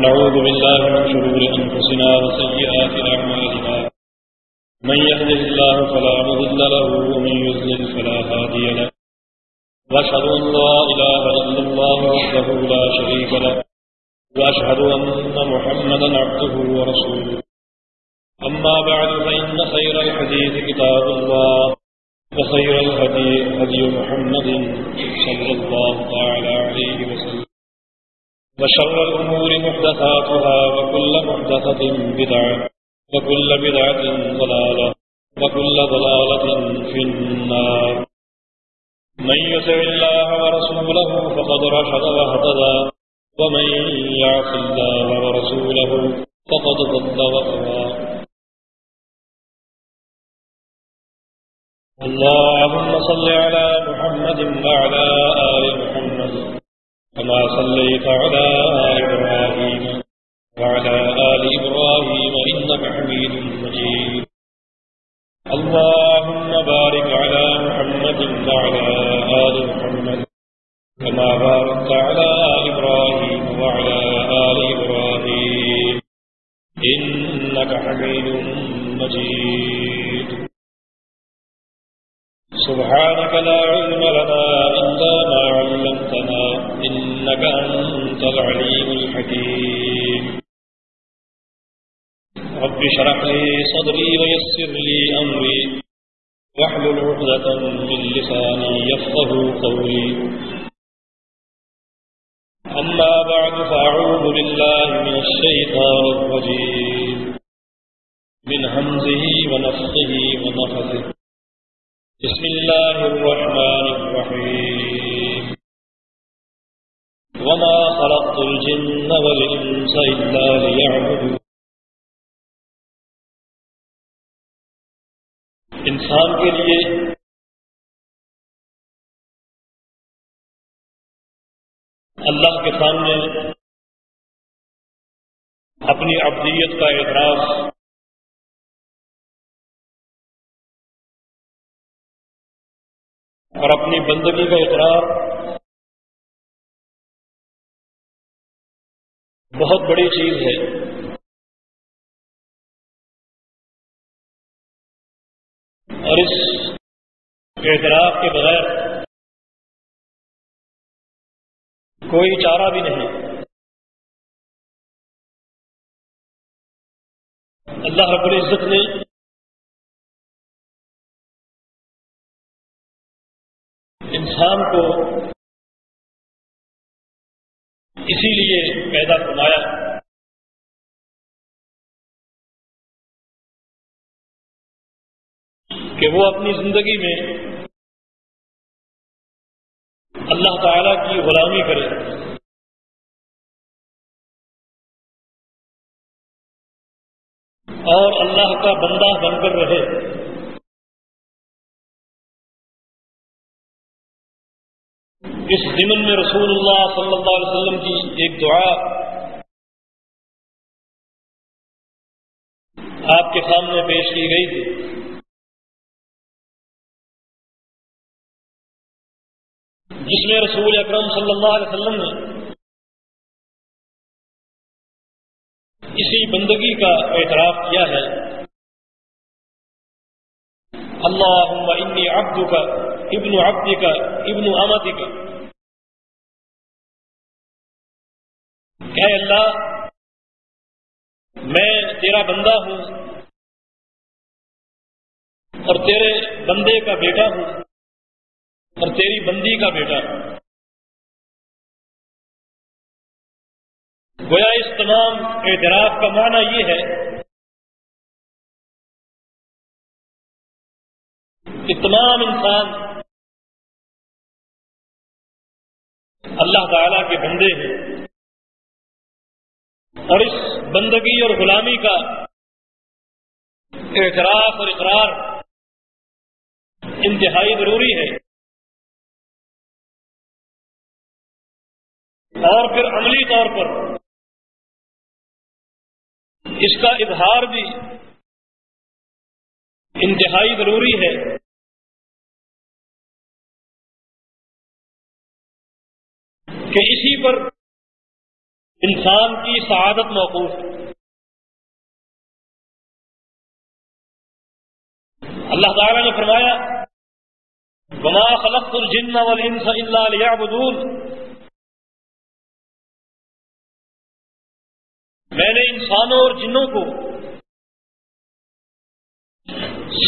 ونعوذ بالله من شرور أنفسنا وسيئات أعمالنا. من يهده الله فلا مضل له، ومن يضلل فلا هادي له. وأشهد أن لا إله إلا الله وحده لا شريك له. وأشهد أن محمدا عبده ورسوله. أما بعد، فإن خير الحديث كتاب الله، وخير الهدي هدي محمد صلى الله تعالى عليه وسلم. وشر الأمور محدثاتها وكل محدثة بدعة وكل بدعة ضلالة وكل ضلالة في النار. من يسع الله ورسوله فقد رشد وهتدى ومن يعص الله ورسوله فقد ضل وغوى اللهم صل على محمد وعلى آل محمد. كما صليت على آل إبراهيم وعلى آل إبراهيم إنك حميد مجيد. اللهم بارك على محمد وعلى آل محمد كما باركت على آل إبراهيم وعلى آل إبراهيم. إنك حميد مجيد. سبحانك لا علم لنا إلا ما علمتنا إنك أنت العليم الحكيم. رب شرح لي صدري ويسر لي أمري. واحلل عقدة من لساني يفقه قولي. أما بعد، فأعوذ بالله من الشيطان الرجيم. من همزه ونفخه ونفثه. بسم الله الرحمن الرحيم. وما خلقت الجن والإنس إلا ليعبدون. انسان کے لیے اللہ کے سامنے اپنی ابدیت کا اعتراض اور اپنی بندگی کا اقرار بہت بڑی چیز ہے۔ اور اس اعتراف کے بغیر کوئی چارہ بھی نہیں۔ اللہ رب العزت نے انسان کو اسی لیے پیدا فرمایا کہ وہ اپنی زندگی میں اللہ تعالی کی غلامی کرے۔ اور اللہ کا بندہ بن کر رہے۔ اس ضمن میں رسول اللہ صلی اللہ علیہ وسلم کی ایک دعا آپ کے سامنے پیش کی گئی تھی۔ جس میں رسول اکرم صلی اللہ علیہ وسلم نے اسی بندگی کا اعتراف کیا ہے۔ اللہ انی عبد کا ابن عبد کا ابن امتی کا کہ اللہ، میں تیرا بندہ ہوں اور تیرے بندے کا بیٹا ہوں اور تیری بندی کا بیٹا ہوں۔ گویا اس تمام اعتراف کا معنی یہ ہے کہ تمام انسان اللہ تعالی کے بندے ہیں۔ اور اس بندگی اور غلامی کا اعتراف اور اقرار انتہائی ضروری ہے۔ اور پھر عملی طور پر اس کا اظہار بھی انتہائی ضروری ہے۔ کہ اسی پر انسان کی سعادت موقوف اللہ تعالیٰ نے فرمایا بما خلقت الجن والانس الا ليعبدون۔ میں نے انسانوں اور جنوں کو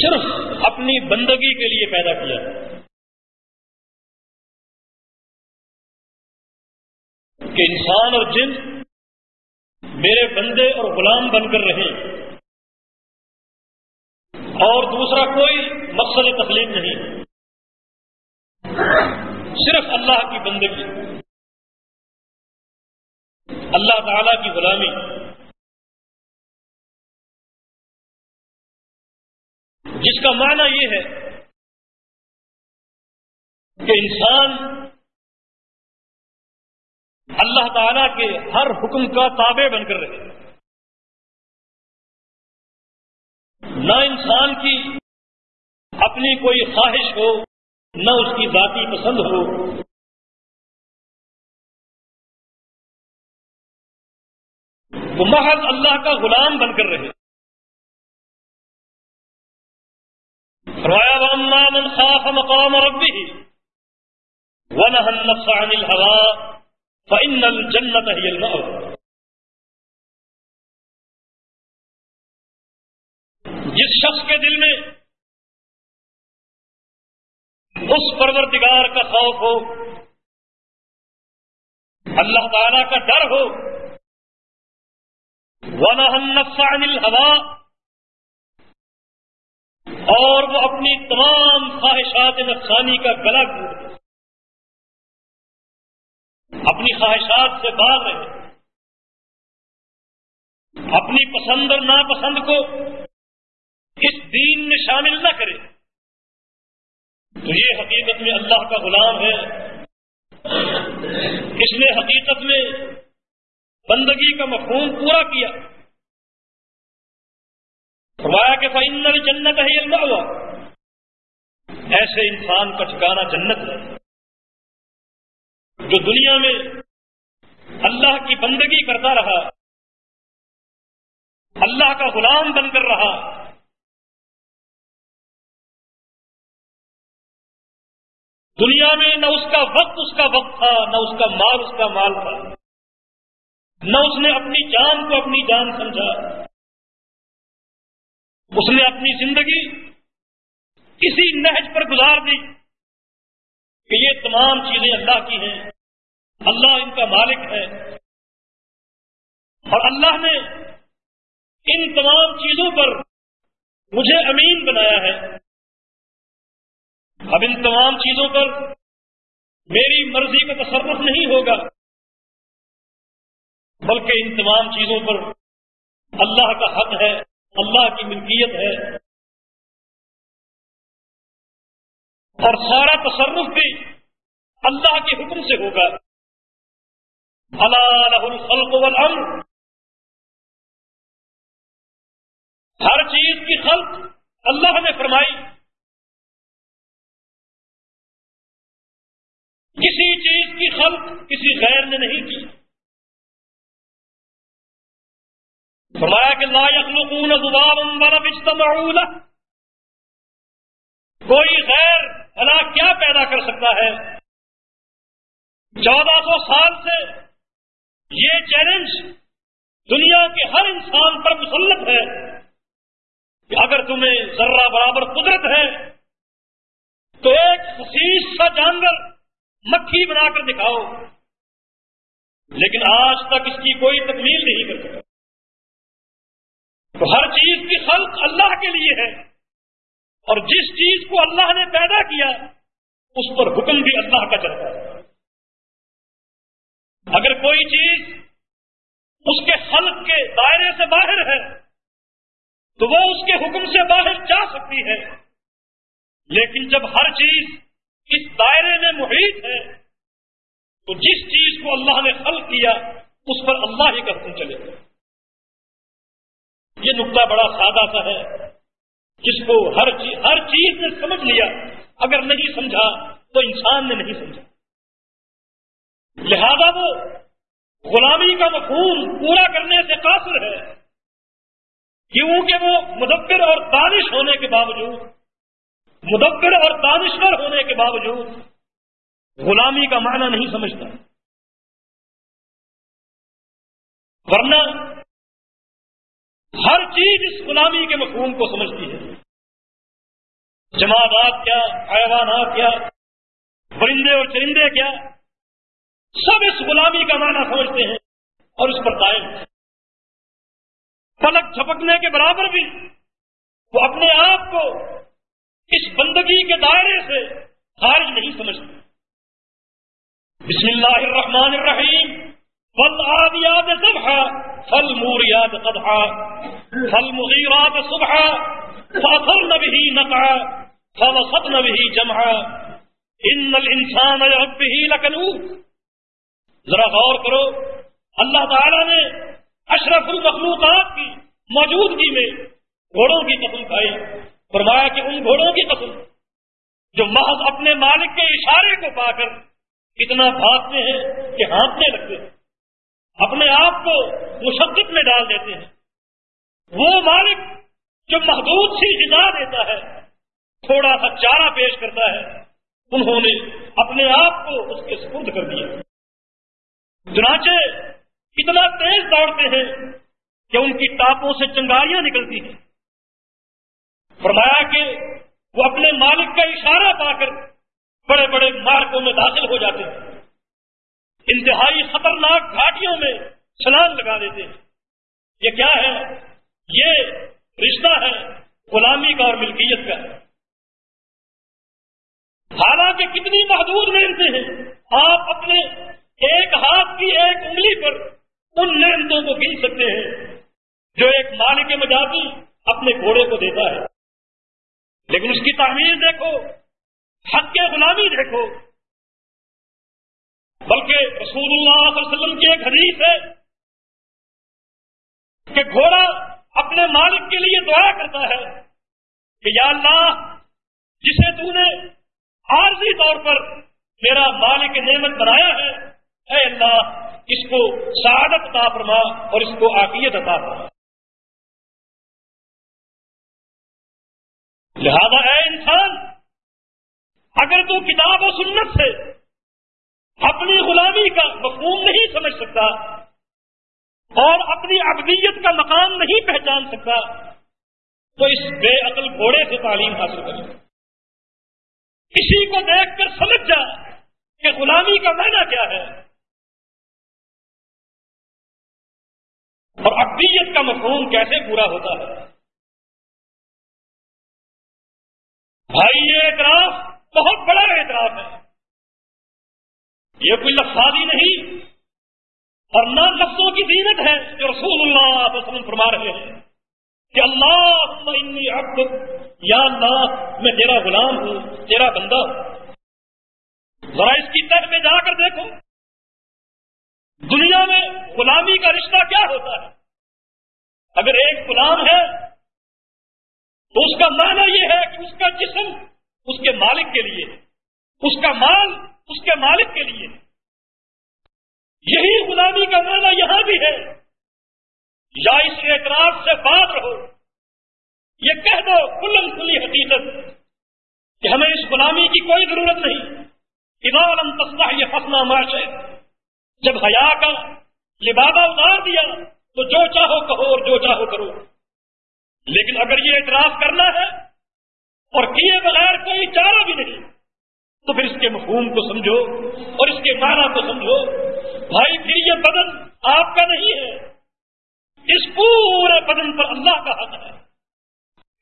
صرف اپنی بندگی کے لیے پیدا کیا۔ کہ انسان اور جن میرے بندے اور غلام بن کر رہیں۔ اور دوسرا کوئی مقصد تخلیق نہیں۔ صرف اللہ کی بندگی۔ اللہ تعالی کی غلامی۔ جس کا معنی یہ ہے کہ انسان اللہ تعالی کے ہر حکم کا تابع بن کر رہے نہ انسان کی اپنی کوئی خواہش ہو، نہ اس کی ذاتی پسند ہو۔ وہ محض اللہ کا غلام بن کر رہے فرمایا من خاف مقام ربه ونهى النفس عن الهوى فإن الجنة هي المأوى جس شخص کے دل میں اس پروردگار کا خوف ہو، اللہ تعالی کا ڈر ہو النفس عن الهوى اور وہ اپنی تمام خواہشات نفسانی کا گلا گھوٹ اپنی خواہشات سے باغ رہے۔ اپنی پسند اور ناپسند کو اس دین میں شامل نہ کرے۔ تو یہ حقیقت میں اللہ کا غلام ہے۔ اس نے حقیقت میں بندگی کا مفہوم پورا کیا۔ فرمایا کہ فائنل جنت ہے اللہ ایسے انسان کا ٹھکانا جنت ہے۔ جو دنیا میں اللہ کی بندگی کرتا رہا، اللہ کا غلام بن کر رہا، دنیا میں نہ اس کا وقت اس کا وقت تھا، نہ اس کا مال اس کا مال تھا، نہ اس نے اپنی جان کو اپنی جان سمجھا، اس نے اپنی زندگی کسی نہج پر گزار دی۔ کہ یہ تمام چیزیں اللہ کی ہیں۔ اللہ ان کا مالک ہے۔ اور اللہ نے ان تمام چیزوں پر مجھے امین بنایا ہے۔ اب ان تمام چیزوں پر میری مرضی کا تصرف نہیں ہوگا، بلکہ ان تمام چیزوں پر اللہ کا حق ہے، اللہ کی ملکیت ہے۔ اور سارا تصرف بھی اللہ کے حکم سے ہوگا۔ اللہ الخلق والامر ہر چیز کی خلق اللہ نے فرمائی۔ کسی چیز کی خلق کسی غیر نے نہیں کی۔ فرمایا کہ لا يخلقون ذبابا ولا يجتمعون کوئی غیر بلا کیا پیدا کر سکتا ہے؟ چودہ سو سال سے یہ چیلنج دنیا کے ہر انسان پر مسلط ہے۔ کہ اگر تمہیں ذرہ برابر قدرت ہے، تو ایک خصیص سا جانور مکھی بنا کر دکھاؤ۔ لیکن آج تک اس کی کوئی تکمیل نہیں کر سکتا تو ہر چیز کی خلق اللہ کے لیے ہے۔ اور جس چیز کو اللہ نے پیدا کیا، اس پر حکم بھی اللہ کا چلتا ہے۔ اگر کوئی چیز اس کے خلق کے دائرے سے باہر ہے، تو وہ اس کے حکم سے باہر جا سکتی ہے۔ لیکن جب ہر چیز اس دائرے میں محیط ہے، تو جس چیز کو اللہ نے خلق کیا، اس پر اللہ ہی کا حکم چلے گا۔ یہ نقطہ بڑا سادہ سا ہے۔ جس کو ہر چیز ہر چیز نے سمجھ لیا، اگر نہیں سمجھا تو انسان نے نہیں سمجھا۔ لہذا وہ غلامی کا مفہوم پورا کرنے سے قاصر ہے۔ کیونکہ وہ مدبر اور دانش ہونے کے باوجود، مدبر اور دانشور ہونے کے باوجود غلامی کا معنی نہیں سمجھتا۔ ورنہ ہر چیز اس غلامی کے مفہوم کو سمجھتی ہے۔ جماعت کیا حیوانات کیا، پرندے اور چرندے کیا، سب اس غلامی کا معنی سمجھتے ہیں اور اس پر قائم پلک جھپکنے کے برابر بھی وہ اپنے آپ کو اس بندگی کے دائرے سے خارج نہیں سمجھتے۔ بسم اللہ الرحمن الرحیم۔ فل آدیات صبح فل موریات قدحا فل مغیرات صبح فاثر نبی نقا فل سب نبی جمع ان الانسان ربه لکنود ذرا غور کرو، اللہ تعالی نے اشرف المخلوقات کی موجودگی میں گھوڑوں کی قسم کھائی۔ فرمایا کہ ان گھوڑوں کی قسم، جو محض اپنے مالک کے اشارے کو پا کر اتنا بھاگتے ہیں کہ ہانپنے لگتے ہیں۔ اپنے آپ کو مشقت میں ڈال دیتے ہیں۔ وہ مالک جو محدود سی غذا دیتا ہے، تھوڑا سا چارہ پیش کرتا ہے، انہوں نے اپنے آپ کو اس کے سپرد کر دیا۔ چنانچہ اتنا تیز دوڑتے ہیں کہ ان کی ٹاپوں سے چنگاریاں نکلتی ہیں۔ فرمایا کہ وہ اپنے مالک کا اشارہ پا کر بڑے بڑے مارکوں میں داخل ہو جاتے ہیں۔ انتہائی خطرناک گھاٹیوں میں چھلانگ لگا دیتے ہیں۔ یہ کیا ہے؟ یہ رشتہ ہے غلامی کا اور ملکیت کا۔ حالانکہ کتنی محدود محنتیں ہیں۔ آپ اپنے ایک ہاتھ کی ایک انگلی پر ان نعمتوں کو گن سکتے ہیں جو ایک مالک مجازی اپنے گھوڑے کو دیتا ہے۔ لیکن اس کی تعمیر دیکھو، حق کے غلامی دیکھو۔ بلکہ رسول اللہ صلی اللہ علیہ وسلم کی ایک حدیث ہے کہ گھوڑا اپنے مالک کے لیے دعا کرتا ہے کہ یا اللہ، جسے تو نے عارضی طور پر میرا مالک نعمت بنایا ہے، اے اللہ، اس کو سعادت عطا فرما اور اس کو عافیت عطا فرما۔ لہذا اے انسان، اگر تو کتاب و سنت سے اپنی غلامی کا مفہوم نہیں سمجھ سکتا اور اپنی ابدیت کا مقام نہیں پہچان سکتا، تو اس بے عقل گھوڑے سے تعلیم حاصل کر کسی کو دیکھ کر سمجھ جا کہ غلامی کا معنی کیا ہے۔ اور ابدیت کا مفہوم کیسے پورا ہوتا ہے۔ بھائی، یہ اعتراف بہت بڑا اعتراف ہے۔ یہ کوئی لفظی نہیں۔ اور نہ لفظوں کی زینت ہے جو رسول اللہ علیہ وسلم فرما رہے ہیں۔ کہ اللہ انی عبد یا اللہ، میں تیرا غلام ہوں، تیرا بندہ ہوں۔ ذرا اس کی تہ میں جا کر دیکھو۔ دنیا میں غلامی کا رشتہ کیا ہوتا ہے؟ اگر ایک غلام ہے، تو اس کا معنی یہ ہے کہ اس کا جسم، اس کے مالک کے لیے، اس کا مال اس کے مالک کے لیے۔ یہی غلامی کا معنی یہاں بھی ہے۔ یا اس اعتراض سے بات رہو۔ یہ کہہ دو کلن کلی حقیقت کہ ہمیں اس غلامی کی کوئی ضرورت نہیں۔ ادارم تصلاح یہ فصلہ معاش ہے جب حیا کا لبادہ اتار دیا تو جو چاہو کہو اور جو چاہو کرو۔ لیکن اگر یہ اعتراف کرنا ہے اور کیے بغیر کوئی چارہ بھی نہیں تو پھر اس کے مفہوم کو سمجھو اور اس کے معنی کو سمجھو۔ بھائی، پھر یہ بدن آپ کا نہیں ہے۔ اس پورے بدن پر اللہ کا حق ہے۔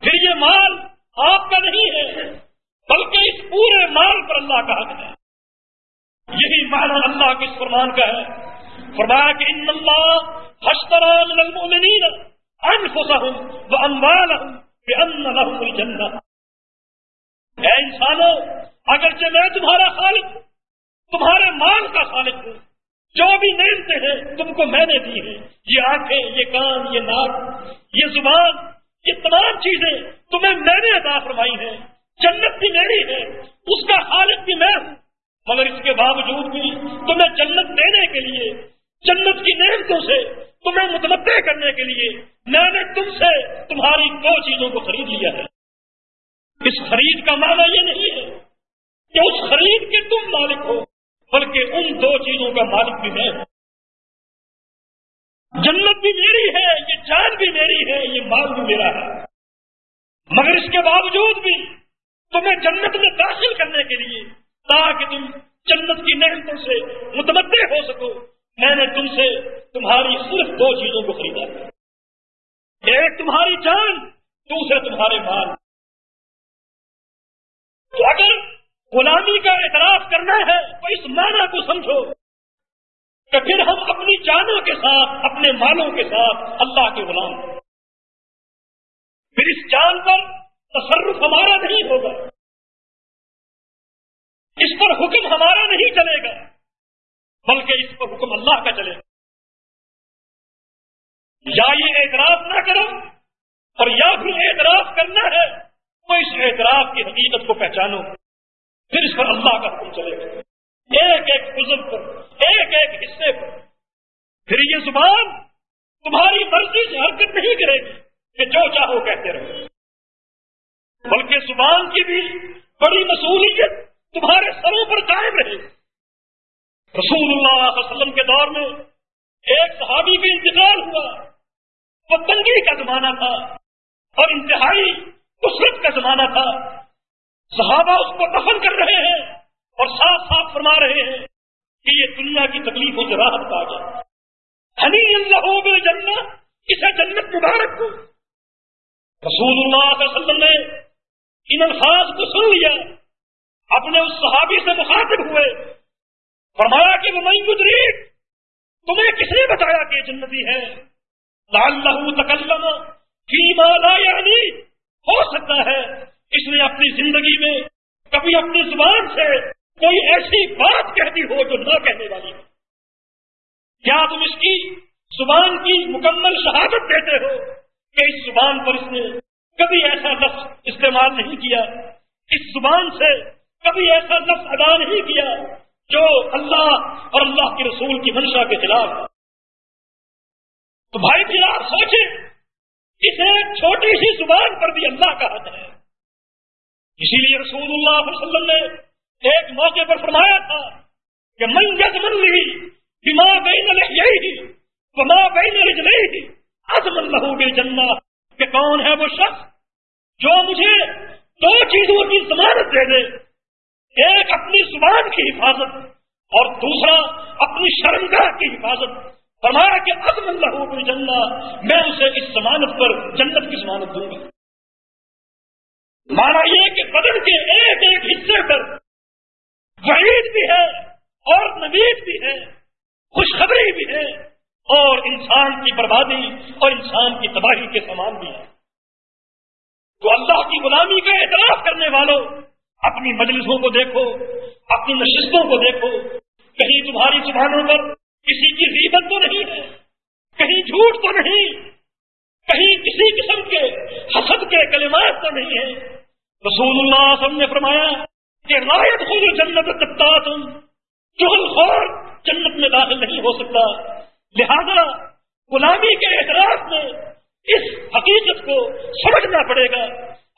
پھر یہ مال آپ کا نہیں ہے، بلکہ اس پورے مال پر اللہ کا حق ہے۔ یہی معنی اللہ کے اس فرمان کا ہے۔ فرمایا کہ ان اللہ حشترا من المؤمنین انفسهم واموالهم بان لهم الجنہ۔ اے انسانوں اگرچہ میں تمہارا خالق ہوں، تمہارے مال کا خالق ہوں۔ جو بھی نعمتیں ہیں، تم کو میں نے دی ہیں۔ یہ آنکھیں، یہ کان، یہ ناک، یہ زبان، یہ تمام چیزیں تمہیں میں نے عطا فرمائی ہیں۔ جنت بھی میری ہے، اس کا خالق بھی میں ہوں۔ مگر اس کے باوجود بھی تمہیں جنت دینے کے لیے، جنت کی نعمتوں سے تمہیں متمدع کرنے کے لیے میں نے تم سے تمہاری دو چیزوں کو خرید لیا ہے۔ اس خرید کا معنی یہ نہیں ہے کہ اس خرید کے تم مالک ہو، بلکہ ان دو چیزوں کا مالک بھی میں ہوں۔ جنت بھی میری ہے، یہ جان بھی میری ہے، یہ مال بھی میرا ہے۔ مگر اس کے باوجود بھی تمہیں جنت میں داخل کرنے کے لیے تاکہ تم جنت کی نعمتوں سے متمدع ہو سکو، میں نے تم سے تمہاری صرف دو چیزوں کو خریدا ایک تمہاری جان دوسرے تمہارے مال۔ تو اگر غلامی کا اعتراف کرنا ہے تو اس معنی کو سمجھو کہ پھر ہم اپنی جانوں کے ساتھ، اپنے مالوں کے ساتھ اللہ کے غلام پھر اس جان پر تصرف ہمارا نہیں ہوگا۔ اس پر حکم ہمارا نہیں چلے گا، بلکہ اس پر حکم اللہ کا چلے گا۔ یا یہ اعتراف نہ کرو اور یا پھر اعتراف کرنا ہے تو اس اعتراف کی حقیقت کو پہچانو۔ پھر اس پر اللہ کا حکم چلے گا۔ ایک ایک بزرگ پر، ایک ایک حصے پر۔ پھر یہ زبان تمہاری مرضی سے حرکت نہیں کرے گی کہ جو چاہو کہتے رہو۔ بلکہ زبان کی بھی بڑی مصولیت تمہارے سروں پر قائم رہے۔ رسول اللہ علیہ وسلم کے دور میں ایک صحابی کا انتقال ہوا۔ وہ تنگی کا زمانہ تھا اور انتہائی کسرت کا زمانہ تھا۔ صحابہ اس کو دفن کر رہے ہیں اور ساتھ ساتھ فرما رہے ہیں کہ یہ دنیا کی تکلیفوں سے راحت پا جائے۔ ہنی اللہ ہو گئے جنت اسے جنت مبارک کو۔ رسول اللہ صلی اللہ علیہ وسلم نے ان الفاظ کو سن لیا۔ اپنے اس صحابی سے مخاطب ہوئے۔ فرمایا کہ وہ میں گزری تمہیں کس نے بتایا کہ جنتی ہے؟ لال لہو تکلم فی مالا یعنی ہو سکتا ہے اس نے اپنی زندگی میں کبھی اپنی زبان سے کوئی ایسی بات کہتی ہو جو نہ کہنے والی ہو۔ کیا تم اس کی زبان کی مکمل شہادت دیتے ہو کہ اس زبان پر اس نے کبھی ایسا لفظ استعمال نہیں کیا، اس زبان سے کبھی ایسا لفظ ادا نہیں کیا جو اللہ اور اللہ کے رسول کی منشا کے خلاف تو بھائی بھی آپ سوچیں اسے چھوٹی سی زبان پر بھی اللہ کا حد ہے۔ اسی لیے رسول اللہ علیہ وسلم نے ایک موقع پر فرمایا تھا کہ من یزمن لی بما بین لحیئی وما بین رجلئی ازمن لہو بالجنہ، کہ کون ہے وہ شخص جو مجھے دو چیزوں کی ضمانت دے دے، ایک اپنی زبان کی حفاظت اور دوسرا اپنی شرمگاہ کی حفاظت۔ فرمایا کہ عزم اللہ بالجنہ، میں اسے اس ضمانت پر جنت کی ضمانت دوں گا۔ مانا یہ کہ بدن کے ایک ایک حصے پر وعید بھی ہے اور نوید بھی ہے، خوشخبری بھی ہے اور انسان کی بربادی اور انسان کی تباہی کے سامان بھی ہے تو اللہ کی غلامی کا اعتراف کرنے والوں، اپنی مجلسوں کو دیکھو، اپنی نشستوں کو دیکھو۔ کہیں تمہاری زبانوں پر کسی کی ریبت تو نہیں ہے، کہیں جھوٹ تو نہیں، کہیں کسی قسم کے حسد کے کلمات تو نہیں ہے۔ رسول اللہ نے فرمایا کہ رایت خود جنت تکتا تم چغل خور جنت میں داخل نہیں ہو سکتا۔ لہذا غلامی کے اعتراض میں اس حقیقت کو سمجھنا پڑے گا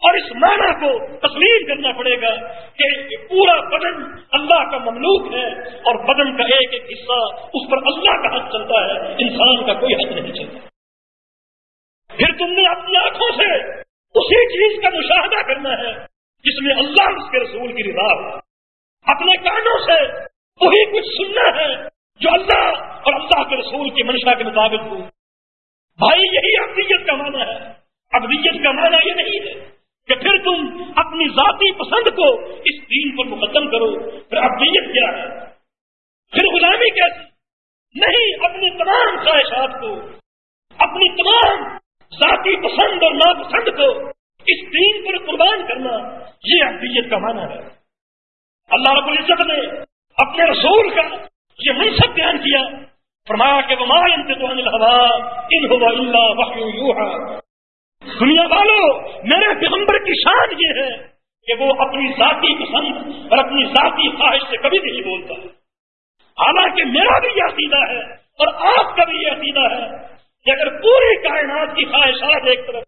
اور اس معنی کو تسلیم کرنا پڑے گا کہ پورا بدن اللہ کا مملوک ہے اور بدن کا ایک ایک حصہ اس پر اللہ کا حق چلتا ہے۔ انسان کا کوئی حق نہیں چلتا۔ پھر تم نے اپنی آنکھوں سے اسی چیز کا مشاہدہ کرنا ہے جس میں اللہ اس کے رسول کی رضا ہو۔ اپنے کانوں سے وہی کچھ سننا ہے جو اللہ اور اللہ کے رسول کی منشا کے مطابق ہو۔ بھائی، یہی ابدیت کا معنی ہے۔ ابدیت کا معنی یہ نہیں ہے کہ پھر تم اپنی ذاتی پسند کو اس دین پر مقدم کرو۔ پھر ابدیت کیا ہے؟ پھر غلامی کیسی؟ نہیں، اپنی تمام خواہشات کو، اپنی تمام ذاتی پسند اور ناپسند کو اس دین پر قربان کرنا یہ ابدیت کا معنی ہے۔ اللہ رب العزت نے اپنے رسول کا یہ منصب بیان کیا۔ فرمایا کہ وہ مائن تو اللہ دنیا والوں میرے پیغمبر کی شان یہ ہے کہ وہ اپنی ذاتی پسند اور اپنی ذاتی خواہش سے کبھی نہیں بولتا حالانکہ میرا بھی یہ عقیدہ ہے اور آپ کا بھی یہ عقیدہ ہے کہ اگر پوری کائنات کی خواہشات ایک طرف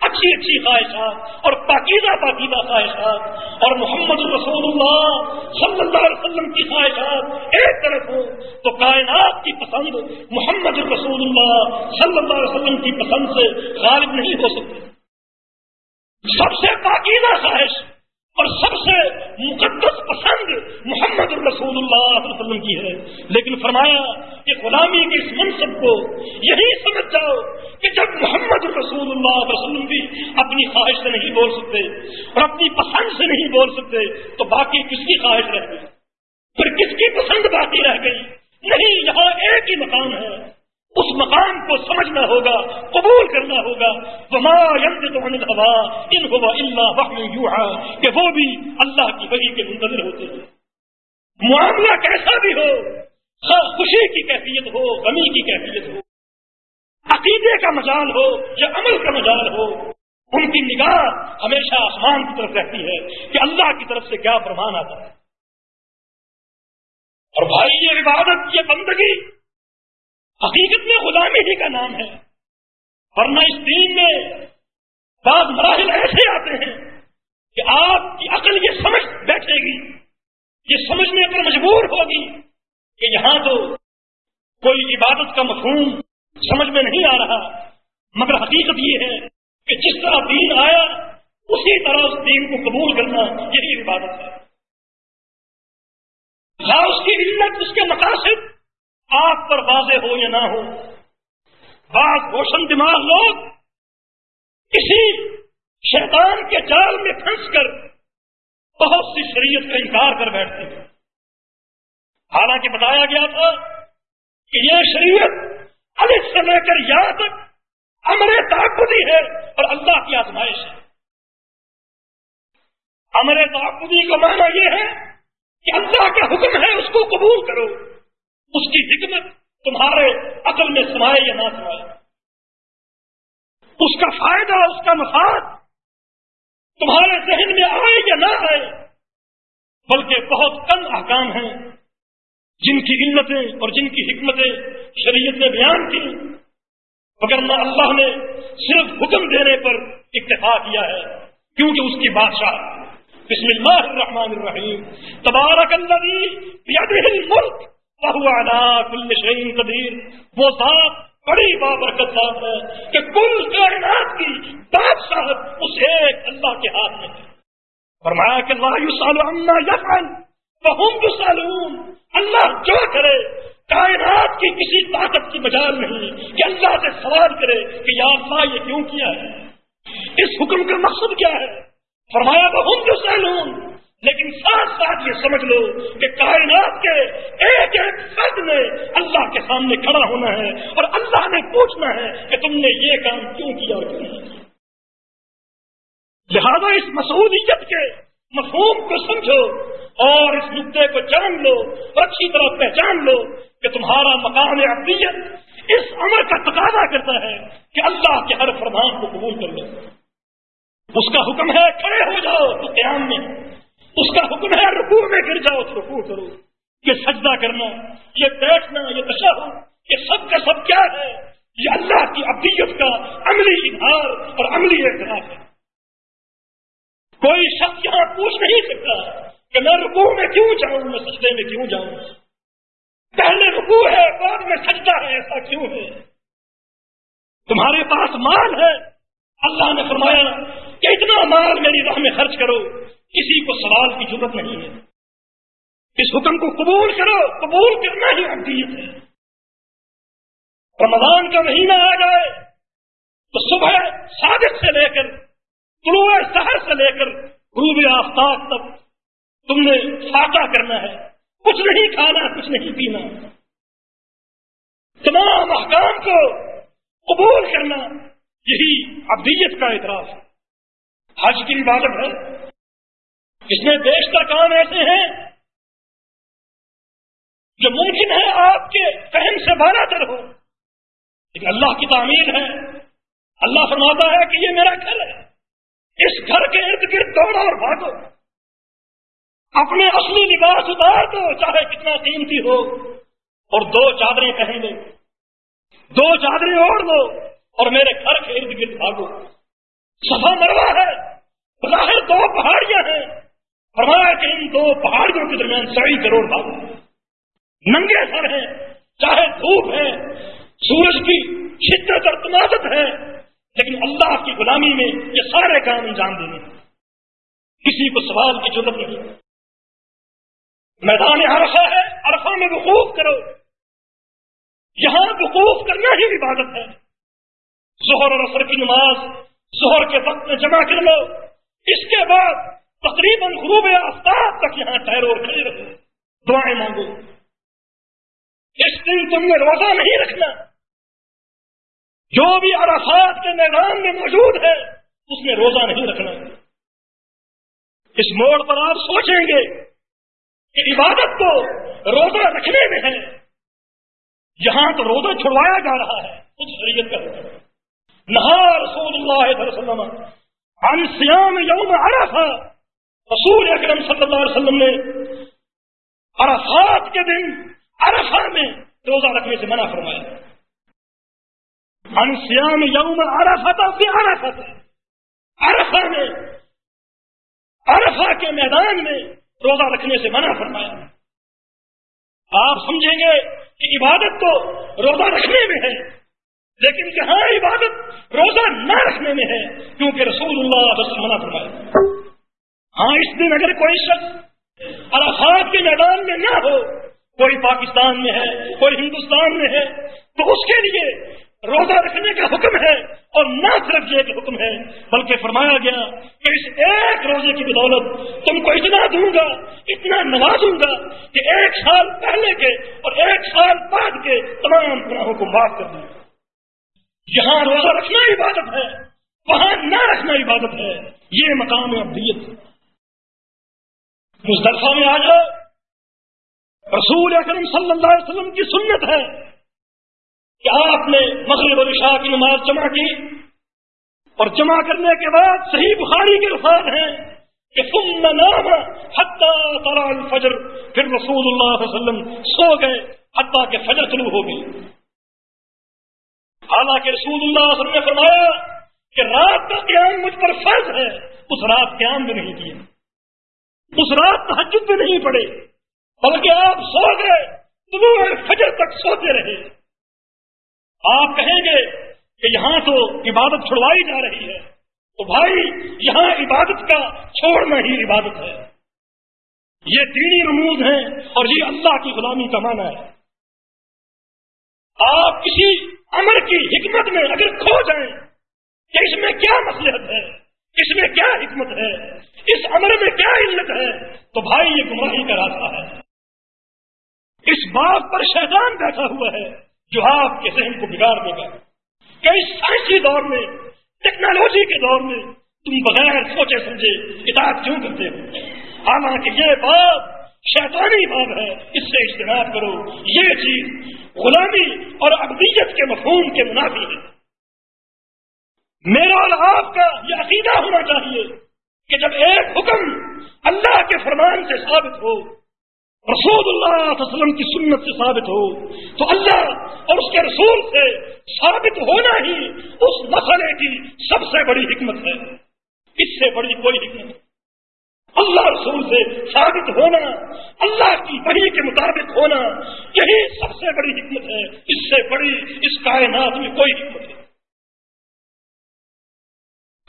اچھی اچھی خواہشات اور پاکیزہ پاکیزہ خواہشات اور محمد رسول اللہ صلی اللہ علیہ وسلم کی خواہشات ایک طرف ہو تو کائنات کی پسند محمد رسول اللہ صلی اللہ علیہ وسلم کی پسند سے غالب نہیں ہو سکتی۔ سب سے پاکیزہ خواہش اور سب سے مقدس پسند محمد الرسول اللہ علیہ وسلم کی ہے۔ لیکن فرمایا کہ غلامی کے اس منصب کو یہی سمجھ جاؤ کہ جب محمد الرسول اللہ علیہ وسلم بھی اپنی خواہش سے نہیں بول سکتے اور اپنی پسند سے نہیں بول سکتے، تو باقی کس کی خواہش رہ گئی؟ پھر کس کی پسند باقی رہ گئی؟ نہیں، یہاں ایک ہی مقام ہے۔ اس مقام کو سمجھنا ہوگا، قبول کرنا ہوگا۔ ہوا ان ہوا اللہ یوہا کہ وہ بھی اللہ کی وحی کے منتظر ہوتے ہیں۔ معاملہ کیسا بھی ہو ہاں، خوشی کی کیفیت ہو، غمی کی کیفیت ہو۔ عقیدے کا مجال ہو، یا عمل کا مجال ہو، ان کی نگاہ ہمیشہ آسمان کی طرف رہتی ہے کہ اللہ کی طرف سے کیا فرمان آتا ہے۔ اور بھائی، یہ عبادت، یہ بندگی حقیقت میں غلامی ہی کا نام ہے۔ ورنہ اس دین میں بعض مراحل ایسے آتے ہیں کہ آپ کی عقل یہ سمجھ بیٹھے گی۔ یہ سمجھنے پر مجبور ہوگی کہ یہاں تو کوئی عبادت کا مفہوم سمجھ میں نہیں آ رہا، مگر حقیقت یہ ہے کہ جس طرح دین آیا، اسی طرح اس دین کو قبول کرنا یہی عبادت ہے۔ یا اس کی علت، اس کے مقاصد آپ پر واضح ہو یا نہ ہو، بعض روشن دماغ لوگ کسی شیطان کے جال میں پھنس کر بہت سی شریعت کا انکار کر بیٹھتے ہیں۔ حالانکہ بتایا گیا تھا کہ یہ شریعت الگ سے لے کر یہاں تک امر تعبدی ہے اور اللہ کی آزمائش ہے۔ امر تعبدی کا معنی یہ ہے کہ اللہ کا حکم ہے اس کو قبول کرو۔ اس کی حکمت تمہارے عقل میں سمائے یا نہ سمائے اس کا فائدہ، اس کا مفاد تمہارے ذہن میں آئے یا نہ آئے؟ بلکہ بہت کم احکام ہیں جن کی علتیں اور جن کی حکمتیں شریعت نے بیان کی۔ مگر نہ اللہ نے صرف حکم دینے پر اکتفا کیا ہے، کیونکہ اس کی بادشاہ بسم اللہ الرحمن الرحیم، تبارک الملک کل شعین قدیر۔ وہ ذات بڑی بابرکت ذات ہے کہ کل کائنات کی بادشاہ اس ایک اللہ کے ہاتھ میں ہے فرمایا کہ اللہ یسال عما یفعل فهم یسالون اللہ جو کرے، کائنات کی کسی طاقت کی مجال نہیں کہ اللہ سے سوال کرے کہ یا اللہ یہ کیوں کیا ہے؟ اس حکم کا مقصد کیا ہے؟ فرمایا بہت جو سیلون لیکن ساتھ ساتھ یہ سمجھ لو کہ کائنات کے ایک ایک فرد نے اللہ کے سامنے کھڑا ہونا ہے اور اللہ نے پوچھنا ہے کہ تم نے یہ کام کیوں کیا اور کیوں نہیں کیا۔ لہذا اس مسعودیت کے مفہوم کو سمجھو اور اس نقطے کو جان لو اور اچھی طرح پہچان لو کہ تمہارا مقام ابدیت اس عمر کا تقاضا کرتا ہے کہ اللہ کے ہر فرمان کو قبول کر لو اس کا حکم ہے کھڑے ہو جاؤ تو قیام میں۔ اس کا حکم ہے رکوع میں گر جاؤ تو رکوع کرو۔ یہ سجدہ کرنا، یہ بیٹھنا، یہ دشا ہو یہ سب کا سب کیا ہے؟ یہ اللہ کی ابدیت کا عملی اظہار اور عملی اعتراف ہے۔ کوئی شخص یہاں پوچھ نہیں سکتا کہ میں رکوع میں کیوں جاؤں، میں سجدے میں کیوں جاؤں؟ پہلے رکوع ہے، بعد میں سجدہ ہے، ایسا کیوں ہے؟ تمہارے پاس مال ہے۔ اللہ نے فرمایا کہ اتنا مال میری راہ میں خرچ کرو۔ کسی کو سوال کی ضرورت نہیں ہے۔ اس حکم کو قبول کرو، قبول کرنا ہی ابدیت ہے۔ رمضان کا مہینہ آ جائے تو صبح صادق سے لے کر، طلوع شہر سے لے کر، غروب آفتاب تک تم نے فاقہ کرنا ہے۔ کچھ نہیں کھانا، کچھ نہیں پینا۔ تمام احکام کو قبول کرنا، یہی ابدیت کا اعتراف ہے۔ حج کی عبادت ہے۔ اس میں بیشتر کام ایسے ہیں جو ممکن ہے آپ کے فہم سے بارہ تر ہو۔ لیکن اللہ کی تعمیر ہے۔ اللہ فرماتا ہے کہ یہ میرا گھر ہے۔ اس گھر کے ارد گرد دوڑو اور بھاگو۔ اپنے اصلی لباس اتار دو، چاہے کتنا قیمتی ہو۔ اور دو چادریں کہیں گے دو چادریں اوڑھ لو اور میرے گھر کے ارد گرد بھاگو۔ سفا مروا ہے ظاہر دو پہاڑیاں ہیں فرمایا کہ ان دو پہاڑیوں کے درمیان سڑی کروڑ بھاگو ننگے سر ہیں، چاہے دھوپ ہے، سورج کی شدت اور تنازت ہے، لیکن اللہ کی غلامی میں یہ سارے کام انجام دینے کسی کو سوال کی ضرورت نہیں۔ میدان عرفہ ہے، عرفہ میں وقوف کرو۔ یہاں وقوف کرنا ہی عبادت ہے۔ زہر اور اثر کی نماز زہر کے وقت میں جمع کر لو۔ اس کے بعد تقریباً غروب آفتاب تک یہاں ٹھہرو اور کھڑے رہو۔ دعائیں مانگو۔ اس دن تم نے روزہ نہیں رکھنا۔ جو بھی عرفات کے میدان میں موجود ہے، اس میں روزہ نہیں رکھنا۔ اس موڑ پر آپ سوچیں گے کہ عبادت تو روزہ رکھنے میں ہے۔ یہاں تو روزہ چھڑوایا جا رہا ہے اس شریعت کا نہا رسول اللہ علیہ وسلم، عن سیام یوم عرفہ۔ رسول اکرم صلی اللہ علیہ وسلم نے عرفات کے دن، عرفہ میں روزہ رکھنے سے منع فرمایا۔ انسیام یوم عرفہ تھا عرفہ تھا عرفہ میں، عرفہ کے میدان میں روزہ رکھنے سے منع فرمایا۔ آپ سمجھیں گے کہ عبادت تو روزہ رکھنے میں ہے، لیکن جہاں عبادت روزہ نہ رکھنے میں ہے، کیونکہ رسول اللہ بس منع فرمایا۔ ہاں اس دن اگر کوئی شخص عرفات کے میدان میں نہ ہو، کوئی پاکستان میں ہے، کوئی ہندوستان میں ہے، تو اس کے لیے روزہ رکھنے کا حکم ہے اور نہ صرف یہ کہ حکم ہے، بلکہ فرمایا گیا کہ اس ایک روزے کی بدولت تم کو اتنا دوں گا، اتنا نوازوں گا کہ ایک سال پہلے کے اور ایک سال بعد کے تمام گناہوں کو معاف کر دوں۔ گا یہاں روزہ رکھنا عبادت ہے، وہاں نہ رکھنا عبادت ہے، یہ مقام ابدیت مزدلفہ میں آ جاؤ۔ رسول اکرم صلی اللہ علیہ وسلم کی سنت ہے کہ آپ نے مغرب اور عشاء کی نماز جمع کی۔ اور جمع کرنے کے بعد صحیح بخاری کے الفاظ ہیں کہ ثم نام حتی طلع الفجر۔ پھر رسول اللہ صلی اللہ علیہ وسلم سو گئے حتیٰ کہ فجر طلوع ہو گئی۔ حالانکہ رسول اللہ صلی اللہ علیہ وسلم نے فرمایا کہ رات کا قیام مجھ پر فرض ہے، اس رات قیام بھی نہیں کیا۔ اس رات تحجد بھی نہیں پڑے، بلکہ آپ سو گئے طلوع فجر تک سوتے رہے۔ آپ کہیں گے کہ یہاں تو عبادت چھڑوائی جا رہی ہے، تو بھائی، یہاں عبادت کا چھوڑنا ہی عبادت ہے۔ یہ دینی رموز ہیں اور یہ اللہ کی غلامی کا معنی ہے۔ آپ کسی امر کی حکمت میں اگر کھو جائیں، کہ اس میں کیا مسلحت ہے، اس میں کیا حکمت ہے اس امر میں کیا علت ہے؟ تو بھائی، یہ گمراہی کا راستہ ہے۔ اس بات پر شیطان بیٹھا ہوا ہے جو آپ کے ذہن کو بگاڑ دے گا۔ کہ اس سائنسی دور میں، ٹیکنالوجی کے دور میں تم بغیر سوچے سمجھے کتاب کیوں کرتے ہو؟ حالانکہ یہ بات شیطانی بات ہے۔ اس سے اجتناب کرو۔ یہ چیز غلامی اور ابدیت کے مفہوم کے منافی ہے۔ میرا اور آپ کا یہ عقیدہ ہونا چاہیے۔ کہ جب ایک حکم اللہ کے فرمان سے ثابت ہو، رسول اللہ علیہ وسلم کی سنت سے ثابت ہو، تو اللہ اور اس کے رسول سے ثابت ہونا ہی اس مسئلے کی سب سے بڑی حکمت ہے۔ اس سے بڑی کوئی حکمت نہیں۔ اللہ رسول سے ثابت ہونا، اللہ کی بڑی کے مطابق ہونا، یہی سب سے بڑی حکمت ہے۔ اس سے بڑی اس کائنات میں کوئی حکمت نہیں۔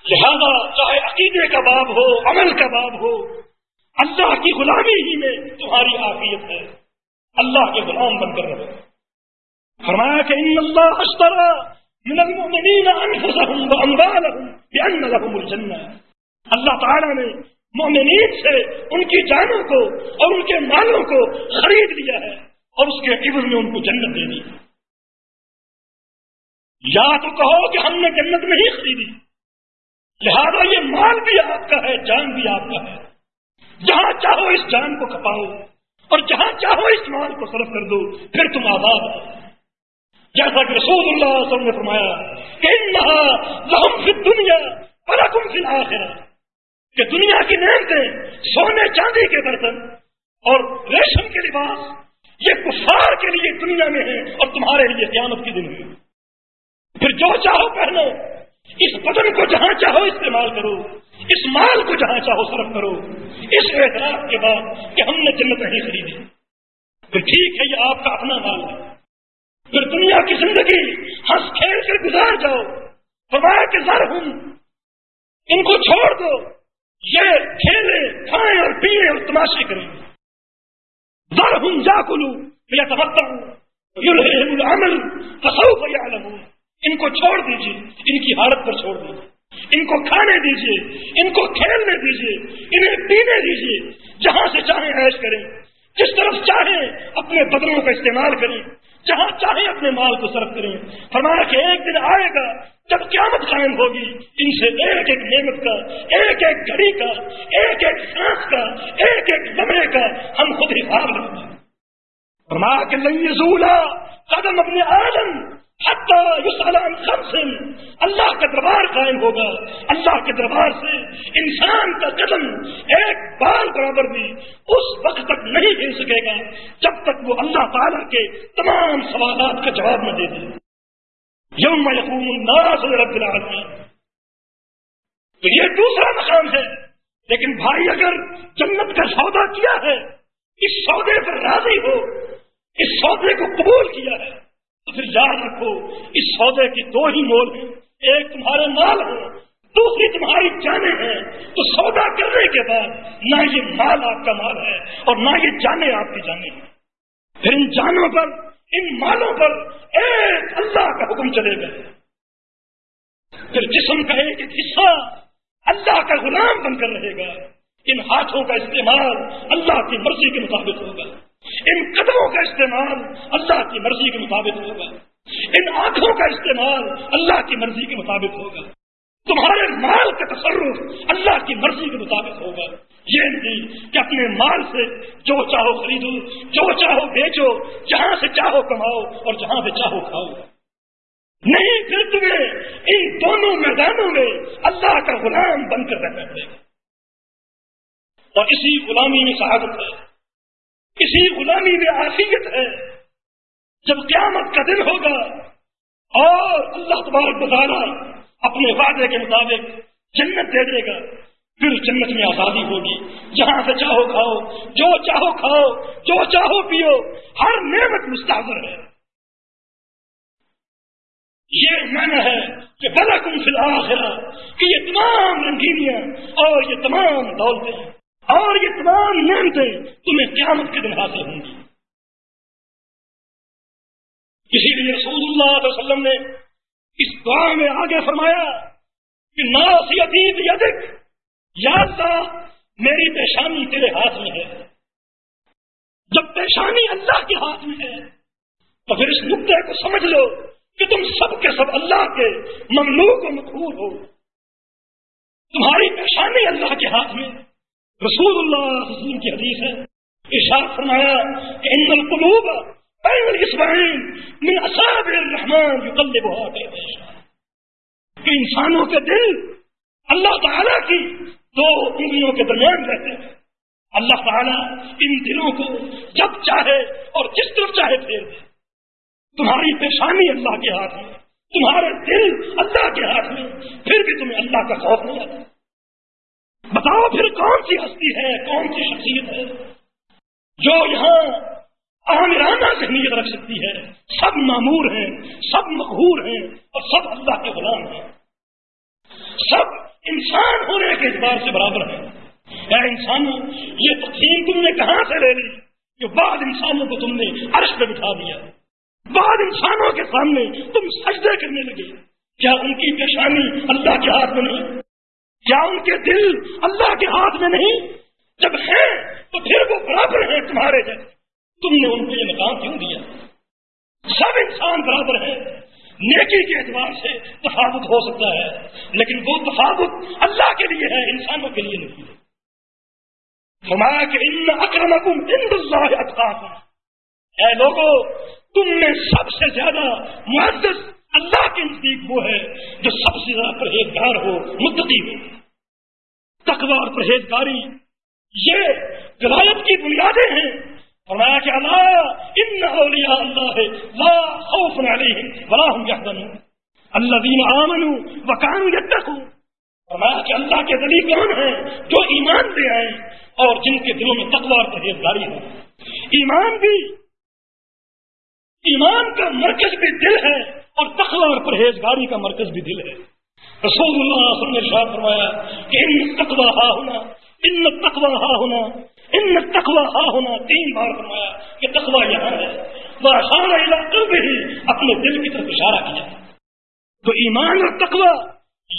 لہذا چاہے عقیدے کا باب ہو، عمل کا باب ہو، اللہ کی غلامی ہی میں تمہاری آفیت ہے۔ اللہ کے غلام بن کر رہے فرمایا کہ ان اللہ اشترا من المؤمنین انفسهم واموالهم بان لهم الجنہ۔ اللہ تعالی نے مومنین سے ان کی جانوں کو اور ان کے مالوں کو خرید لیا ہے اور اس کے عبر میں ان کو جنت دے دی۔ یا تو کہو کہ ہم نے جنت نہیں خریدی۔ لہذا یہ مال بھی آپ کا ہے، جان بھی آپ کا ہے۔ جہاں چاہو اس جان کو کپاؤ اور جہاں چاہو اس مال کو صرف کر دو، پھر تم آزاد ہو۔ جیسا کہ رسول اللہ علیہ وسلم نے فرمایا کہ لہم فی دنیا پلکم فی الآخرہ کہ دنیا کی نعمتیں سونے چاندی کے برتن اور ریشم کے لباس، یہ کفار کے لیے دنیا میں ہے اور تمہارے لیے قیامت کے دن ہے پھر جو چاہو پہنو۔ اس بدن کو جہاں چاہو استعمال کرو، اس مال کو جہاں چاہو صرف کرو۔ اس اعتراف کے بعد کہ ہم نے جنت نہیں خریدی۔ پھر ٹھیک ہے، یہ آپ کا اپنا مال ہے۔ پھر دنیا کی زندگی، ہنس کھیل کر گزار جاؤ۔ فرمایا کہ زر ہوں۔ ان کو چھوڑ دو۔ یہ کھیلے کھائیں اور پیئے اور تماشے کریں۔ در ہوں جا کلو میں سمجھتا ہوں عمل فسو ہوں ان کو چھوڑ دیجیے ان کی حالت پر چھوڑ دیجیے ان کو کھانے دیجیے ان کو کھیلنے دیجیے انہیں پینے دیجیے جہاں سے چاہیں ایش کریں۔ جس طرف چاہیں اپنے بدلوں کا استعمال کریں، جہاں چاہیں اپنے مال کو صرف کریں۔ فرمایا کہ ایک دن آئے گا، جب قیامت قائم ہوگی، ان سے ایک ایک نعمت کا، ایک ایک گھڑی کا، ایک ایک سانس کا، ایک ایک لمحے کا ہم خود ہی لیں گے فرمایا کہ لئی زولا قدم اپنے عالم اللہ کا دربار قائم ہوگا. اللہ کے دربار سے انسان کا قدم ایک بال برابر بھی اس وقت تک نہیں ہل سکے گا جب تک وہ اللہ تعالی کے تمام سوالات کا جواب نہ دے دے. یوم یقوم الناس رب العالمین. تو یہ دوسرا مقام ہے. لیکن بھائی اگر جنت کا سودا کیا ہے، اس سودے پر راضی ہو، اس سودے کو قبول کیا ہے پھر یاد رکھو، اس سودے کی دو ہی مول ہیں ایک تمہارے مال ہے، دوسری تمہاری جانے ہیں۔ تو سودا کرنے کے بعد نہ یہ مال آپ کا مال ہے اور نہ یہ جانے آپ کی جانے ہیں۔ پھر ان جانوں پر، ان مالوں پر ایک اللہ کا حکم چلے گئے۔ پھر جسم کا ایک ایک حصہ اللہ کا غلام بن کر رہے گا۔ ان ہاتھوں کا استعمال اللہ کی مرضی کے مطابق ہوگا۔ ان قدموں کا استعمال اللہ کی مرضی کے مطابق ہوگا۔ ان آنکھوں کا استعمال اللہ کی مرضی کے مطابق ہوگا۔ تمہارے مال کا تصرف اللہ کی مرضی کے مطابق ہوگا۔ یہ نہیں کہ اپنے مال سے جو چاہو خریدو، جو چاہو بیچو، جہاں سے چاہو کماؤ اور جہاں سے چاہو کھاؤ۔ نہیں، پھر تمہیں ان دونوں میدانوں میں اللہ کا غلام بن کر رہنا پڑے گا۔ اور اسی غلامی میں شہادت ہے۔ اسی غلامی میں آفیت ہے۔ جب قیامت کا دن ہوگا اور اللہ تبارک بتانا اپنے وعدے کے مطابق جنت دے دے گا، پھر جنت میں آزادی ہوگی۔ جہاں سے چاہو کھاؤ، جو چاہو کھاؤ، جو چاہو پیو، ہر نعمت مستحر ہے۔ یہ معنی ہے کہ بلا کم فی الحال کہ یہ تمام رنگینیاں اور یہ تمام دولتیں اور یہ تمام نعمتیں تمہیں قیامت کے دن حاصل ہوں گی۔ اسی لیے رسول اللہ علیہ وسلم نے اس دعا میں آگے فرمایا کہ ناسی یدک، یا اللہ، میری پیشانی تیرے ہاتھ میں ہے۔ جب پیشانی اللہ کے ہاتھ میں ہے، تو پھر اس نقطے کو سمجھ لو کہ تم سب کے سب اللہ کے مملوک و مقبول ہو۔ تمہاری پیشانی اللہ کے ہاتھ میں رسول اللہ علیہ وسلم کی حدیث ہے، ارشاد فرمایا کہ ان القلوب بین من اصاب الرحمن یقلبها کیف یشاء۔ کہ انسانوں کے دل اللہ تعالی کی دو انگلیوں کے درمیان رہتے ہیں۔ اللہ تعالیٰ ان دلوں کو جب چاہے اور جس طرف چاہے پھیر دے۔ تمہاری پیشانی اللہ کے ہاتھ میں تمہارے دل اللہ کے ہاتھ میں، پھر بھی تمہیں اللہ کا خوف نہیں آتا۔ بتاؤ پھر کون سی ہستی ہے، کون سی شخصیت ہے؟ جو یہاں عامرانہ ذہنیت رکھ سکتی ہے۔ سب معمور ہیں، سب مقہور ہیں اور سب اللہ کے غلام ہیں۔ سب انسان ہونے کے اعتبار سے برابر ہیں۔ اے انسانوں، یہ تقسیم تم نے کہاں سے لے لی؟ کہ بعد انسانوں کو تم نے عرش پہ بٹھا دیا۔ بعد انسانوں کے سامنے تم سجدے کرنے لگے۔ کیا ان کی پیشانی اللہ کے ہاتھ میں نہیں؟ کیا ان کے دل اللہ کے ہاتھ میں نہیں؟ جب ہیں تو پھر وہ برابر ہیں تمہارے جیسے تم نے ان کو یہ مقام کیوں دیا؟ سب انسان برابر ہیں۔ نیکی کے اعتبار سے تفاوت ہو سکتا ہے، لیکن وہ تفاوت اللہ کے لیے ہے، انسانوں کے لیے نہیں۔ ہے فرمایا کہ ان اکرمکم عند اللہ اے لوگوں تم نے سب سے زیادہ معزز اللہ کے نزدیک وہ ہے جو سب سے زیادہ پرہیزگار ہو، متقی ہو۔ تقوی اور پرہیزگاری، یہ روایت کی بنیادیں ہیں۔ فرمایا کہ اللہ ان اولیاء اللہ ہے لا خوف علیہم ولا هم يحزنون الذين امنوا وكانوا يتقون فرمایا کہ اللہ کے ولی کون ہیں؟ جو ایمان لے آئے اور جن کے دلوں میں تقوی اور پرہیزگاری ہو۔ ایمان بھی، ایمان کا مرکز بھی دل ہے۔ اور تقوی اور پرہیزگاری کا مرکز بھی دل ہے۔ رسول اللہ صلی اللہ علیہ وسلم نے ارشاد فرمایا کہ ان تقوی ہا ہونا ان تقوی ہا ہونا ان تقوی ہا ہونا تین بار فرمایا کہ تقوی یہاں ہے۔ وہ اشارہ علاقے میں ہی اپنے دل کی طرف اشارہ کیا۔ تو ایمان اور تقوی،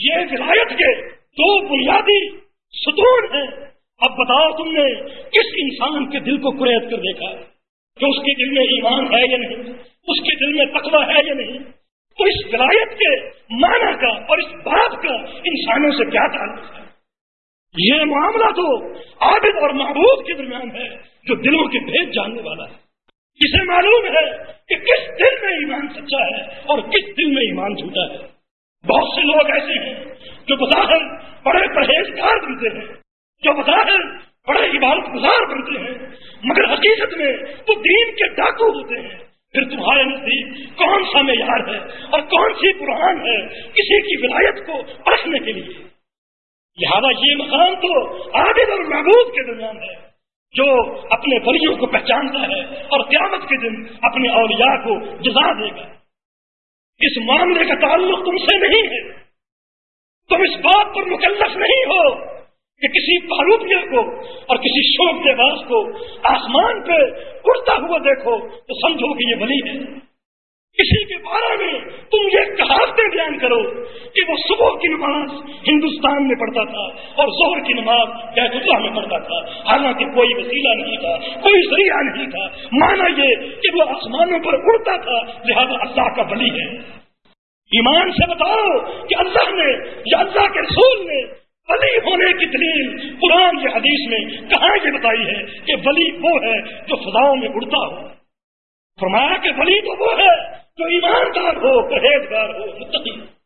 یہ ولایت کے دو بنیادی ستون ہیں۔ اب بتاؤ تم نے کس انسان کے دل کو قریت کر دیکھا؟ کہ اس کے دل میں ایمان ہے یا نہیں؟ اس کے دل میں تقوی ہے یا نہیں؟ تو اس ولایت کے معنی کا اور اس بات کا انسانوں سے کیا تعلق ہے؟ یہ معاملہ تو عابد اور محبوب کے درمیان ہے جو دلوں کے بھید جاننے والا ہے۔ اسے معلوم ہے کہ کس دل میں ایمان سچا ہے اور کس دل میں ایمان جھوٹا ہے۔ بہت سے لوگ ایسے ہیں جو بظاہر بڑے پرہیزگار بنتے ہیں، جو بظاہر بڑے عبادت گزار بنتے ہیں، مگر حقیقت میں وہ دین کے ڈاکو ہوتے ہیں۔ پھر تمہارے نزدیک کون سا معیار ہے اور کون سی قرآن ہے کسی کی ولایت کو پرکھنے کے لیے؟ لہذا یہ مقام تو عابد اور محبوب کے درمیان ہے، جو اپنے ولیوں کو پہچانتا ہے اور قیامت کے دن اپنے اولیاء کو جزا دے گا۔ اس معاملے کا تعلق تم سے نہیں ہے۔ تم اس بات پر مکلف نہیں ہو۔ کہ کسی پاروپیہ کو اور کسی شوق کے کو آسمان پہ اڑتا ہوا دیکھو تو سمجھو کہ یہ ولی ہے۔ کسی کے بارے میں تم یہ کہاوتیں بیان کرو کہ وہ صبح کی نماز ہندوستان میں پڑھتا تھا اور زہر کی نماز بیت اللہ میں پڑھتا تھا۔ حالانکہ کوئی وسیلہ نہیں تھا، کوئی ذریعہ نہیں تھا۔ مانا یہ کہ وہ آسمانوں پر اڑتا تھا، لہذا اللہ کا بلی ہے۔ ایمان سے بتاؤ کہ اللہ نے یا اللہ کے رسول نے ولی ہونے کی دلیل قرآن یا حدیث میں کہاں یہ بتائی ہے کہ ولی وہ ہے جو فضاؤں میں اڑتا ہو۔ فرمایا کہ ولی تو وہ ہے جو ایماندار ہو، پرہیزگار ہو، متقی۔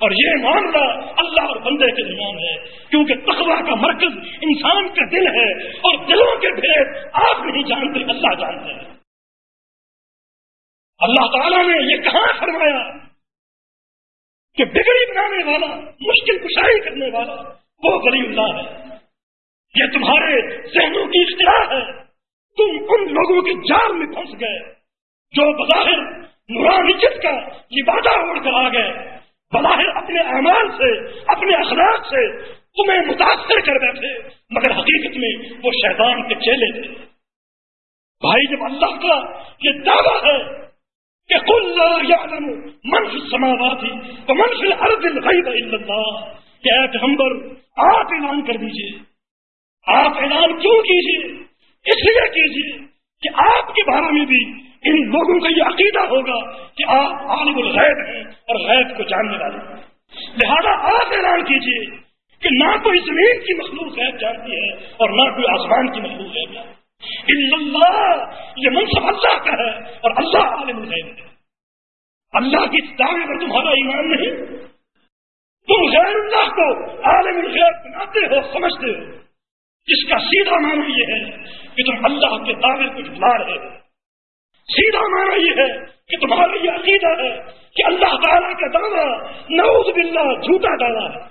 اور یہ معاملہ اللہ اور بندے کے درمیان ہے، کیونکہ تخوا کا مرکز انسان کا دل ہے اور دلوں کے بھید آپ نہیں جانتے، اللہ جانتے ہیں۔ اللہ تعالیٰ نے یہ کہاں فرمایا؟ کہ بگڑی بنانے والا، مشکل کشائی کرنے والا، وہ ولی اللہ ہے۔ یہ تمہارے ذہنوں کی اختیار ہے۔ تم ان لوگوں کے جال میں پھنس گئے جو بظاہر نورانیت کا لبادہ اوڑھ کر آ گئے۔ بظاہر اپنے اعمال سے، اپنے اخلاق سے تمہیں متاثر کر بیٹھے، مگر حقیقت میں وہ شیطان کے چیلے تھے۔ بھائی، جب اللہ کا یہ دعویٰ ہے کہ کل منف سماوا تھی تو منفی ہر دن کہ پیغمبر، آپ اعلان کر دیجیے۔ آپ اعلان کیوں کیجیے؟ اس لیے کیجیے کہ آپ کے بارے میں بھی ان لوگوں کا یہ عقیدہ ہوگا کہ آپ عالم الغیب ہیں اور غیب کو جاننے والے ہیں۔ لہذا آپ اعلان کیجیے کہ نہ کوئی زمین کی مخلوق غیب جانتی ہے اور نہ کوئی آسمان کی مخلوق غیب جانتی اللہ، یہ منصب اللہ کا ہے اور اللہ عالم الغیب ہے۔ اللہ کی دعوے پر تمہارا ایمان نہیں۔ تم غیر اللہ کو عالم الغیب بناتے ہو، سمجھتے ہو۔ جس کا سیدھا معنی یہ ہے کہ تم اللہ کے دعوے کو جھلا رہے ہو۔ سیدھا مانا یہ ہے کہ تمہارا یہ عقیدہ ہے کہ اللہ تعالیٰ کا دعویٰ نعوذ باللہ جھوٹا دعویٰ ہے۔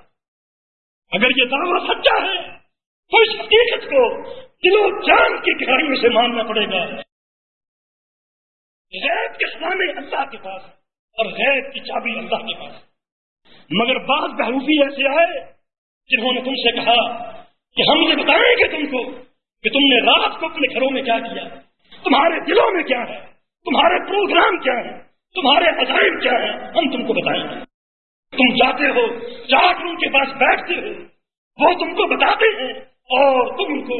اگر یہ دعویٰ سچا ہے، تو اس حقیقت کو دل و جان کی گہرائیوں سے ماننا پڑے گا۔ غیب کے خزانے اللہ کے پاس اور غیب کی چابی اللہ کے پاس مگر بعض بہروفی ایسے آئے جنہوں نے تم سے کہا کہ ہم یہ بتائیں گے تم کو کہ تم نے رات کو اپنے گھروں میں کیا کیا تمہارے دلوں میں کیا ہے؟ تمہارے پروگرام کیا ہے تمہارے عجائب کیا ہے ہم تم کو بتائیں گے۔ تم جاتے ہو جا ان کے پاس بیٹھتے ہو، وہ تم کو بتاتے ہیں اور تم ان کو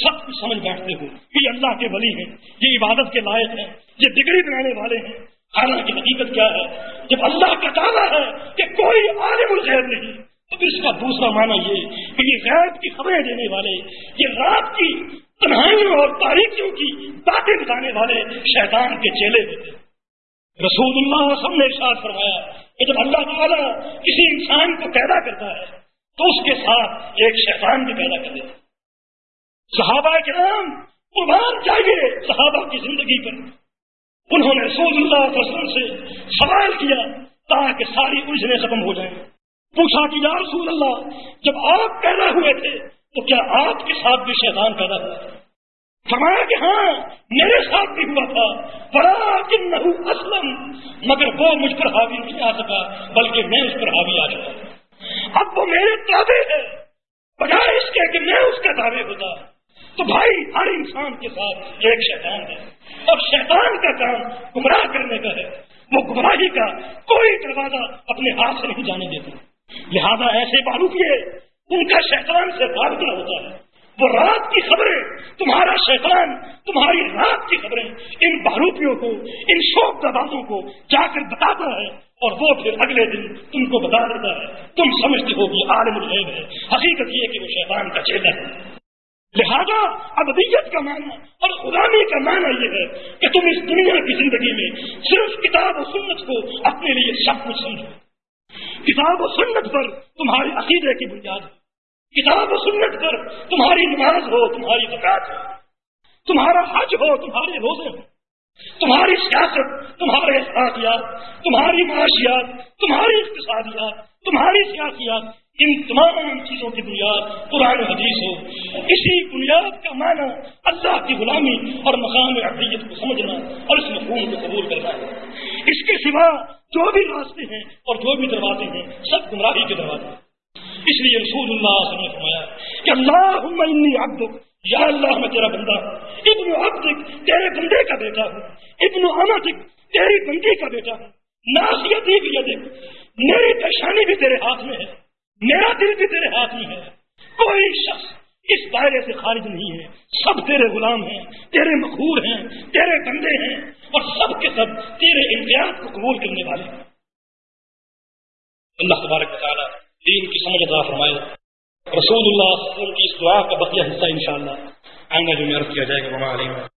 سب کچھ سمجھ بیٹھتے ہو کہ یہ اللہ کے ولی ہیں، یہ عبادت کے لائق ہیں، یہ ڈگری بنانے والے ہیں۔ حالانکہ حقیقت کیا ہے، جب اللہ کا دعویٰ ہے کہ کوئی عالم الغیر نہیں، تو پھر اس کا دوسرا معنی یہ کہ یہ غیب کی خبریں دینے والے، یہ رات کی تنہائیوں اور تاریخیوں کی باتیں بتانے والے شیطان کے چیلے ہوتے رسول اللہ سب نے ارشاد فرمایا کہ جب اللہ تعالیٰ کسی انسان کو پیدا کرتا ہے تو اس کے ساتھ ایک شیطان بھی پیدا کر دیتا۔ صحابہ کرام، قربان چاہیے صحابہ کی زندگی پر۔ انہوں نے رسول اللہ علیہ وسلم سے سوال کیا تاکہ ساری الجھنیں ختم ہو جائیں۔ پوچھا کہ یا رسول اللہ، جب آپ پیدا ہوئے تھے تو کیا آپ کے ساتھ بھی شیطان پیدا ہوا؟ فرمایا کہ ہاں میرے ساتھ بھی ہوا تھا۔ بڑا کن اسلم مگر وہ مجھ پر حاوی نہیں آ سکا، بلکہ میں اس پر حاوی آ چکا۔ اب وہ میرے تابے ہے بجائے اس کے کہ میں اس کا دعوے ہوتا تو بھائی، ہر انسان کے ساتھ ایک شیطان ہے۔ اور شیطان کا کام گمراہ کرنے کا ہے۔ وہ گمراہی کا کوئی دروازہ اپنے ہاتھ سے نہیں جانے دیتا۔ لہذا ایسے باروپیے ان کا شیطان سے رابطہ ہوتا ہے۔ وہ رات کی خبریں، تمہارا شیطان، تمہاری رات کی خبریں، ان باروپیوں کو، ان شوق دبازوں کو جا کر بتاتا ہے۔ اور وہ پھر اگلے دن تم کو بتا دیتا ہے، تم سمجھتے ہو کہ عالم الغیب ہے، حقیقت یہ کہ وہ شیطان کا چیلا ہے۔ لہذا ابدیت کا معنی اور غلامی کا معنی یہ ہے کہ تم اس دنیا کی زندگی میں صرف کتاب و سنت کو اپنے لیے سب کچھ سمجھو۔ کتاب و سنت پر تمہاری عقیدے کی بنیاد ہو کتاب و سنت پر تمہاری نماز ہو، تمہاری زکات ہو۔ تمہارا حج ہو، تمہارے روزے ہو تمہاری سیاست، تمہارے احساسیات، تمہاری معاشیات، تمہاری اقتصادیات، تمہاری سیاسیات، ان تمام چیزوں کی بنیاد قرآن حدیث ہو اسی بنیاد کا معنی اللہ کی غلامی اور مقام عقیت کو سمجھنا اور اس مفہوم کو قبول کرنا ہے۔ اس کے سوا جو بھی راستے ہیں اور جو بھی دروازے ہیں، سب گمراہی کے دروازے ہیں۔ اس لیے رسول اللہ صلی اللہ فرمایا کہ اللہ عبد یا اللہ میں تیرا بندہ، ابن عبدک تیرے بندے کا بیٹا ہوں، ابن امتک تیری بندی کا بیٹا ہوں۔ ناسیتی بھی میری پریشانی بھی تیرے ہاتھ میں ہے، میرا دل بھی تیرے ہاتھ میں ہے۔ کوئی شخص اس دائرے سے خارج نہیں ہے، سب تیرے غلام ہیں، تیرے مقبول ہیں، تیرے بندے ہیں، اور سب کے سب تیرے امتیاز کو قبول کرنے والے ہیں۔ اللہ تبارک تعالیٰ دین کی سمجھ ادا فرمائے۔ رسول اللہ کی اس دعا کا بقیہ حصہ انشاءاللہ آئندہ جو میں عرض کیا جائے گا وہاں علیہ